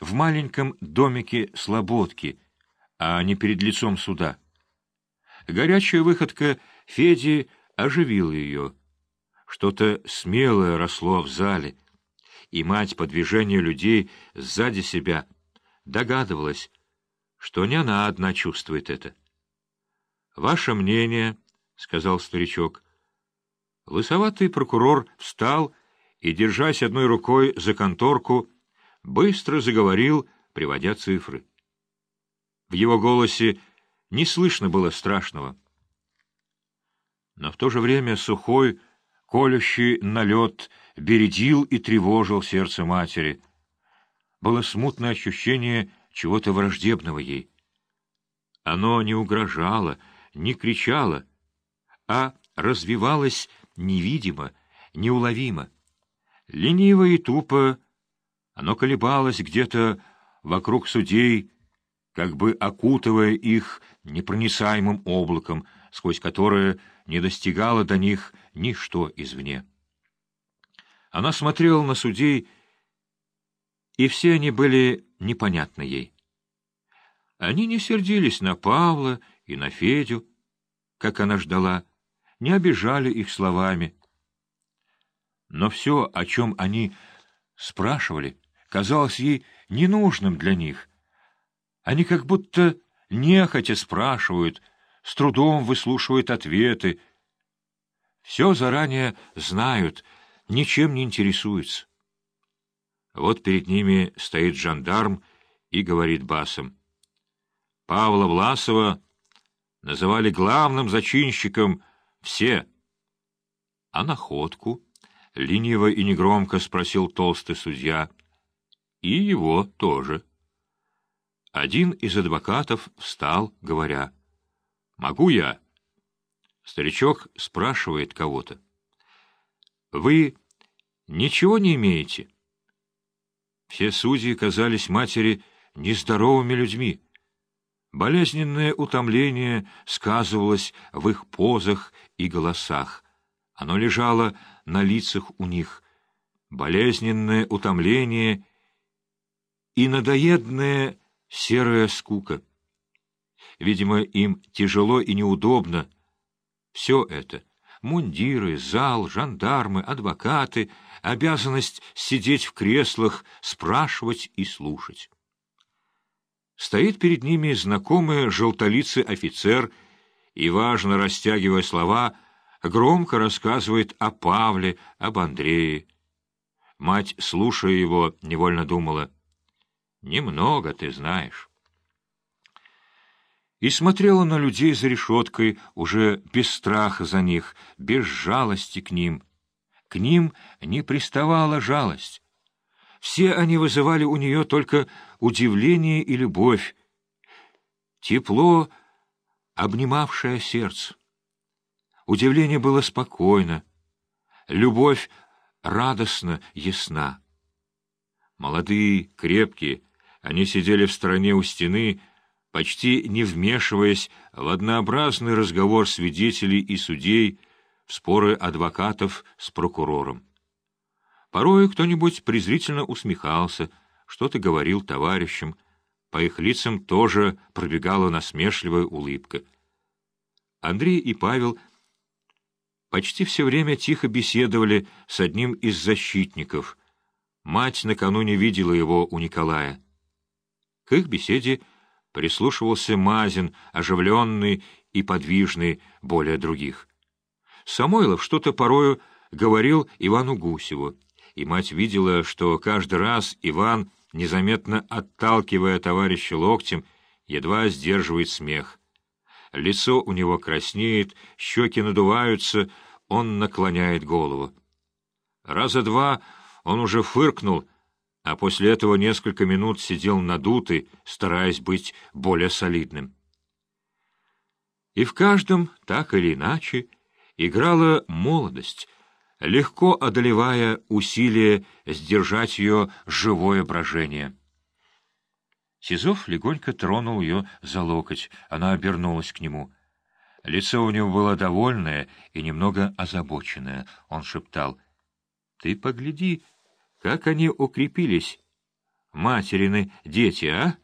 в маленьком домике Слободки, а не перед лицом суда. Горячая выходка Феди оживила ее. Что-то смелое росло в зале, и мать по движению людей сзади себя догадывалась, что не она одна чувствует это. «Ваше мнение», — сказал старичок. Лысоватый прокурор встал и, держась одной рукой за конторку, быстро заговорил, приводя цифры. В его голосе не слышно было страшного. Но в то же время сухой, колющий налет бередил и тревожил сердце матери. Было смутное ощущение чего-то враждебного ей. Оно не угрожало, не кричало, а развивалось невидимо, неуловимо. Лениво и тупо оно колебалось где-то вокруг судей, как бы окутывая их непроницаемым облаком, сквозь которое не достигало до них ничто извне. Она смотрела на судей, и все они были непонятны ей. Они не сердились на Павла и на Федю, как она ждала, не обижали их словами. Но все, о чем они спрашивали, казалось ей ненужным для них. Они как будто нехотя спрашивают, с трудом выслушивают ответы. Все заранее знают, ничем не интересуются. Вот перед ними стоит жандарм и говорит басом. Павла Власова называли главным зачинщиком все. А находку, лениво и негромко спросил толстый судья, и его тоже. Один из адвокатов встал, говоря, «Могу я?» Старичок спрашивает кого-то. «Вы ничего не имеете?» Все судьи казались матери нездоровыми людьми. Болезненное утомление сказывалось в их позах и голосах. Оно лежало на лицах у них. Болезненное утомление и надоедная серая скука. Видимо, им тяжело и неудобно. Все это — мундиры, зал, жандармы, адвокаты, обязанность сидеть в креслах, спрашивать и слушать. Стоит перед ними знакомый желтолицый офицер и, важно растягивая слова, громко рассказывает о Павле, об Андрее. Мать, слушая его, невольно думала, «Немного ты знаешь». И смотрела на людей за решеткой, уже без страха за них, без жалости к ним. К ним не приставала жалость. Все они вызывали у нее только удивление и любовь, тепло, обнимавшее сердце. Удивление было спокойно, любовь радостно ясна. Молодые, крепкие, они сидели в стороне у стены, почти не вмешиваясь в однообразный разговор свидетелей и судей, в споры адвокатов с прокурором. Порой кто-нибудь презрительно усмехался, что-то говорил товарищам. По их лицам тоже пробегала насмешливая улыбка. Андрей и Павел почти все время тихо беседовали с одним из защитников. Мать накануне видела его у Николая. К их беседе прислушивался Мазин, оживленный и подвижный более других. Самойлов что-то порою говорил Ивану Гусеву и мать видела, что каждый раз Иван, незаметно отталкивая товарища локтем, едва сдерживает смех. Лицо у него краснеет, щеки надуваются, он наклоняет голову. Раза два он уже фыркнул, а после этого несколько минут сидел надутый, стараясь быть более солидным. И в каждом, так или иначе, играла молодость, легко одолевая усилие сдержать ее живое брожение. Сизов легонько тронул ее за локоть, она обернулась к нему. Лицо у него было довольное и немного озабоченное. Он шептал, — Ты погляди, как они укрепились. материны дети, а?